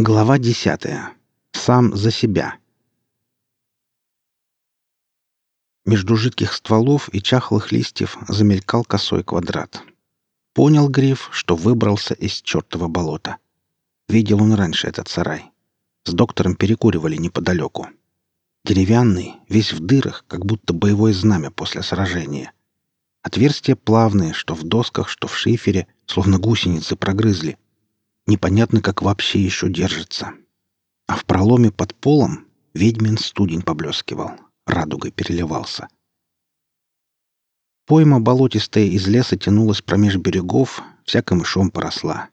Глава десятая. Сам за себя. Между жидких стволов и чахлых листьев замелькал косой квадрат. Понял Гриф, что выбрался из чертова болота. Видел он раньше этот сарай. С доктором перекуривали неподалеку. Деревянный, весь в дырах, как будто боевое знамя после сражения. Отверстия плавные, что в досках, что в шифере, словно гусеницы прогрызли — Непонятно, как вообще еще держится. А в проломе под полом ведьмин студень поблескивал, радугой переливался. Пойма болотистая из леса тянулась промеж берегов, вся камышом поросла.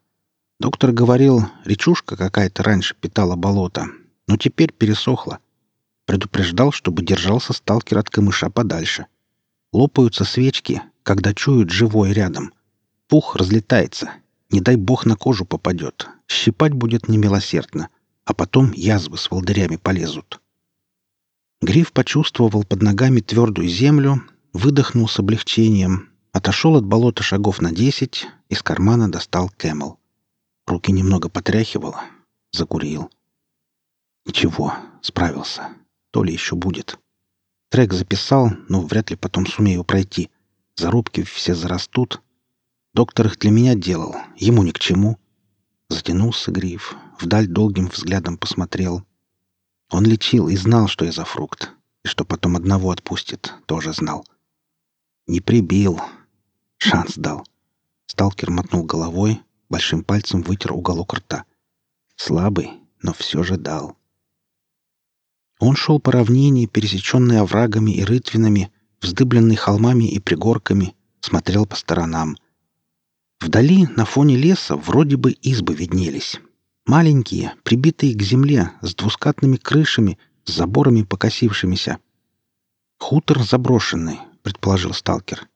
Доктор говорил, речушка какая-то раньше питала болото, но теперь пересохла. Предупреждал, чтобы держался сталкер от камыша подальше. Лопаются свечки, когда чуют живой рядом. Пух разлетается, не дай бог на кожу попадет. Щипать будет немилосердно, а потом язвы с волдырями полезут. Гриф почувствовал под ногами твердую землю, выдохнул с облегчением, отошел от болота шагов на десять, из кармана достал Camel. Руки немного потряхивало, закурил. Ничего, справился. То ли еще будет. Трек записал, но вряд ли потом сумею пройти. Зарубки все зарастут, Доктор их для меня делал, ему ни к чему. Затянулся гриф, вдаль долгим взглядом посмотрел. Он лечил и знал, что я за фрукт, и что потом одного отпустит, тоже знал. Не прибил. Шанс дал. Сталкер мотнул головой, большим пальцем вытер уголок рта. Слабый, но все же дал. Он шел по равнине, пересеченной оврагами и рытвинами, вздыбленной холмами и пригорками, смотрел по сторонам — Вдали, на фоне леса, вроде бы избы виднелись. Маленькие, прибитые к земле, с двускатными крышами, с заборами покосившимися. «Хутор заброшенный», — предположил сталкер.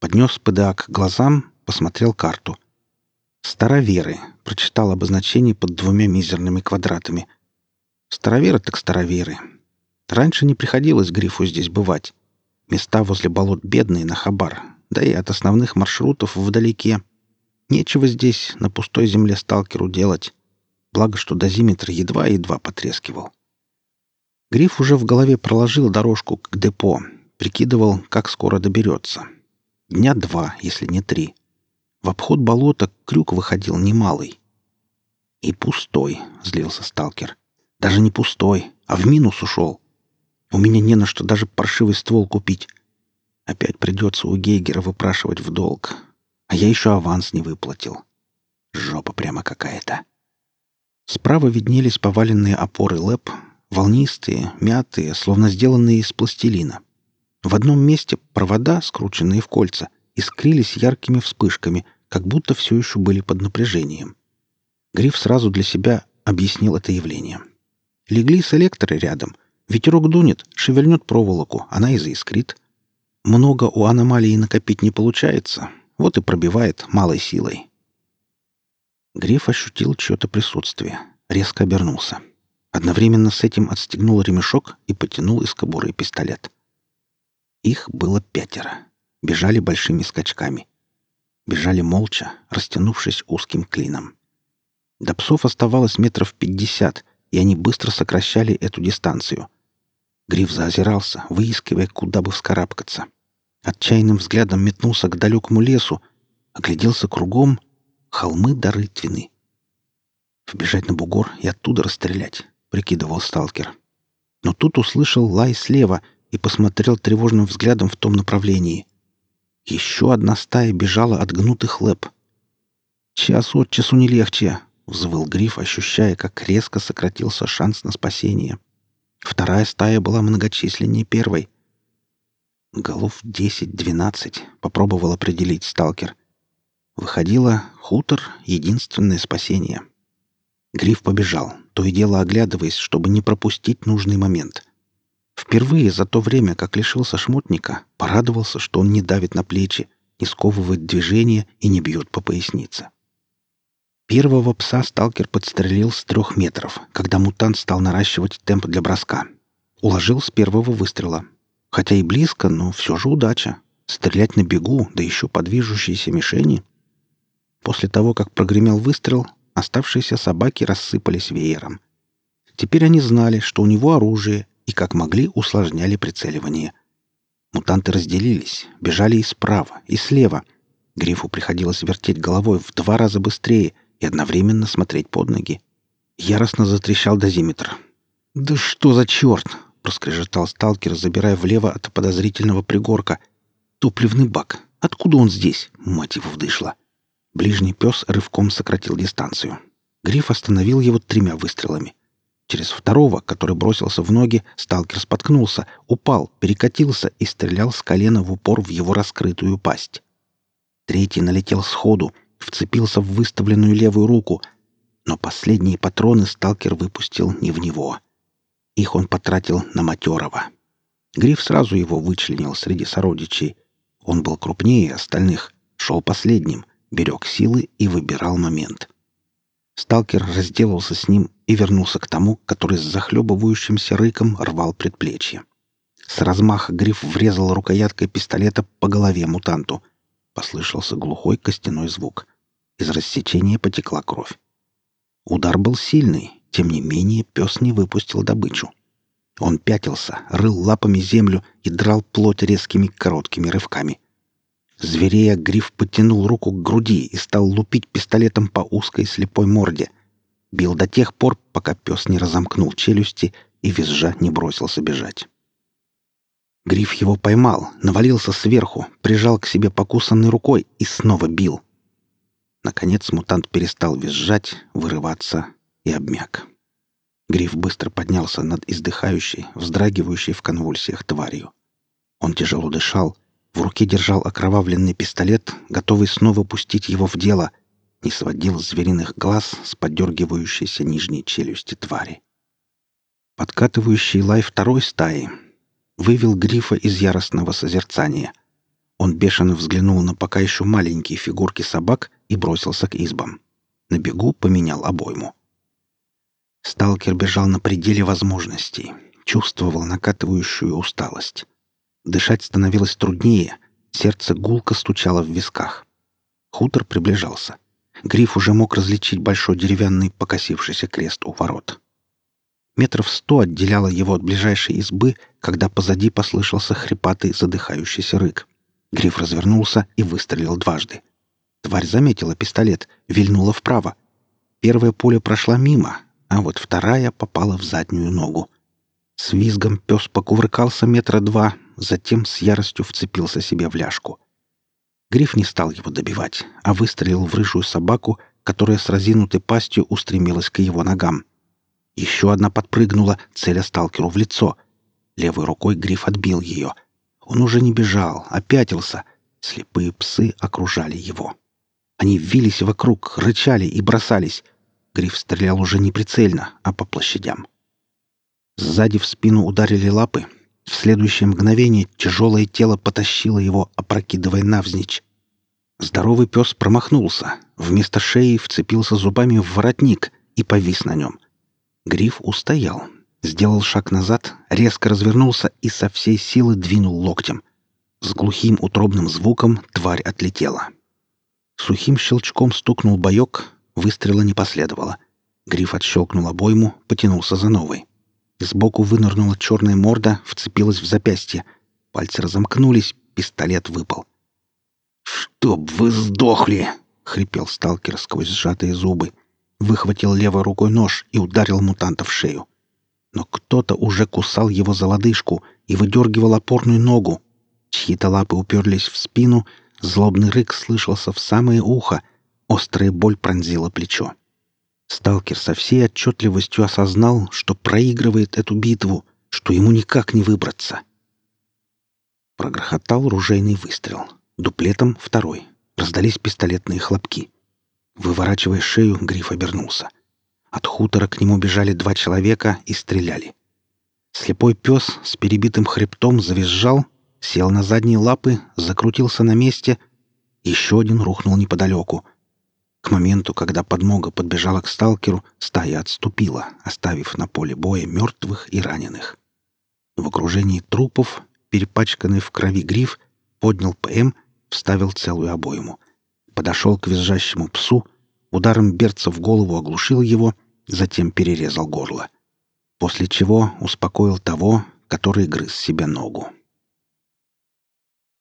Поднес ПДА к глазам, посмотрел карту. «Староверы», — прочитал обозначение под двумя мизерными квадратами. «Староверы так староверы. Раньше не приходилось Грифу здесь бывать. Места возле болот бедные на хабар, да и от основных маршрутов вдалеке. Нечего здесь, на пустой земле сталкеру делать. Благо, что дозиметр едва-едва потрескивал. Гриф уже в голове проложил дорожку к депо, прикидывал, как скоро доберется. Дня два, если не три. В обход болота крюк выходил немалый. «И пустой», — злился сталкер. «Даже не пустой, а в минус ушел. У меня не на что даже паршивый ствол купить. Опять придется у Гейгера выпрашивать в долг. А я еще аванс не выплатил. Жопа прямо какая-то. Справа виднелись поваленные опоры лэп, волнистые, мятые, словно сделанные из пластилина. В одном месте провода, скрученные в кольца, искрились яркими вспышками, как будто все еще были под напряжением. Гриф сразу для себя объяснил это явление. Легли селекторы рядом. Ветерок дунет, шевельнет проволоку, она и заискрит. Много у аномалии накопить не получается, вот и пробивает малой силой. Гриф ощутил чье-то присутствие. Резко обернулся. Одновременно с этим отстегнул ремешок и потянул из кобуры пистолет. Их было пятеро. Бежали большими скачками. Бежали молча, растянувшись узким клином. До псов оставалось метров пятьдесят, и они быстро сокращали эту дистанцию. Гриф заозирался, выискивая, куда бы вскарабкаться. — Отчаянным взглядом метнулся к далекому лесу, огляделся кругом — холмы до рытвины. «Вбежать на бугор и оттуда расстрелять», — прикидывал сталкер. Но тут услышал лай слева и посмотрел тревожным взглядом в том направлении. Еще одна стая бежала от гнутых лэп. «Час от часу не легче», — взвыл Гриф, ощущая, как резко сократился шанс на спасение. Вторая стая была многочисленнее первой — Голов десять-двенадцать, попробовал определить сталкер. Выходило, хутор — единственное спасение. Гриф побежал, то и дело оглядываясь, чтобы не пропустить нужный момент. Впервые за то время, как лишился шмотника, порадовался, что он не давит на плечи, не сковывает движение и не бьет по пояснице. Первого пса сталкер подстрелил с трех метров, когда мутант стал наращивать темп для броска. Уложил с первого выстрела, Хотя и близко, но все же удача. Стрелять на бегу, да еще по движущейся мишени. После того, как прогремел выстрел, оставшиеся собаки рассыпались веером. Теперь они знали, что у него оружие, и как могли усложняли прицеливание. Мутанты разделились, бежали и справа, и слева. Грифу приходилось вертеть головой в два раза быстрее и одновременно смотреть под ноги. Яростно затрещал дозиметр. «Да что за черт!» — проскрежетал сталкер, забирая влево от подозрительного пригорка. «Топливный бак. Откуда он здесь?» — мать его вдышла. Ближний пес рывком сократил дистанцию. Гриф остановил его тремя выстрелами. Через второго, который бросился в ноги, сталкер споткнулся, упал, перекатился и стрелял с колена в упор в его раскрытую пасть. Третий налетел сходу, вцепился в выставленную левую руку, но последние патроны сталкер выпустил не в него. Их он потратил на матерого. Гриф сразу его вычленил среди сородичей. Он был крупнее остальных, шел последним, берег силы и выбирал момент — Сталкер разделался с ним и вернулся к тому, который с захлебывающимся рыком рвал предплечье. С размаха гриф врезал рукояткой пистолета по голове мутанту. Послышался глухой костяной звук. Из рассечения потекла кровь. Удар был сильный, тем не менее пес не выпустил добычу. Он пятился, рыл лапами землю и драл плоть резкими короткими рывками — Зверея гриф потянул руку к груди и стал лупить пистолетом по узкой слепой морде. Бил до тех пор, пока пес не разомкнул челюсти и визжа не бросился бежать. Гриф его поймал, навалился сверху, прижал к себе покусанной рукой и снова бил. Наконец мутант перестал визжать, вырываться и обмяк. Гриф быстро поднялся над издыхающей, вздрагивающей в конвульсиях тварью. Он тяжело дышал, в руке держал окровавленный пистолет, готовый снова пустить его в дело, не сводил звериных глаз с подергивающейся нижней челюсти твари. Подкатывающий лай второй стаи вывел Грифа из яростного созерцания. Он бешено взглянул на пока еще маленькие фигурки собак и бросился к избам. На бегу поменял обойму. Сталкер бежал на пределе возможностей, чувствовал накатывающую усталость. Дышать становилось труднее, сердце гулко стучало в висках. Хутор приближался. Гриф уже мог различить большой деревянный покосившийся крест у ворот. Метров сто отделяло его от ближайшей избы, когда позади послышался хрипатый задыхающийся рык. Гриф развернулся и выстрелил дважды. Тварь заметила пистолет, вильнула вправо. Первая пуля прошла мимо, а вот вторая попала в заднюю ногу. С визгом пес покувыркался метра два, затем с яростью вцепился себе в ляжку. Гриф не стал его добивать, а выстрелил в рыжую собаку, которая с разинутой пастью устремилась к его ногам. Еще одна подпрыгнула, целя сталкеру в лицо. Левой рукой Гриф отбил ее. Он уже не бежал, а пятился. Слепые псы окружали его. Они вились вокруг, рычали и бросались. Гриф стрелял уже не прицельно, а по площадям. Сзади в спину ударили лапы, в следующее мгновение тяжелое тело потащило его, опрокидывая навзничь. Здоровый пес промахнулся, вместо шеи вцепился зубами в воротник и повис на нем. Гриф устоял, сделал шаг назад, резко развернулся и со всей силы двинул локтем. С глухим утробным звуком тварь отлетела. Сухим щелчком стукнул боек, выстрела не последовало. Гриф отщелкнул обойму, потянулся за новой. Сбоку вынырнула черная морда, вцепилась в запястье. Пальцы разомкнулись, пистолет выпал. «Чтоб вы сдохли!» — хрипел сталкер сквозь сжатые зубы. Выхватил левой рукой нож и ударил мутанта в шею. Но кто-то уже кусал его за лодыжку и выдергивал опорную ногу. Чьи-то лапы уперлись в спину, злобный рык слышался в самое ухо, острая боль пронзила плечо. Сталкер со всей отчетливостью осознал, что проигрывает эту битву, что ему никак не выбраться. Прогрохотал ружейный выстрел. Дуплетом второй. Раздались пистолетные хлопки. Выворачивая шею, Гриф обернулся. От хутора к нему бежали два человека и стреляли. Слепой пес с перебитым хребтом завизжал, сел на задние лапы, закрутился на месте. Еще один рухнул неподалеку — к моменту, когда подмога подбежала к сталкеру, стая отступила, оставив на поле боя мертвых и раненых. В окружении трупов, перепачканный в крови гриф, поднял ПМ, вставил целую обойму. Подошел к визжащему псу, ударом берца в голову оглушил его, затем перерезал горло. После чего успокоил того, который грыз себе ногу.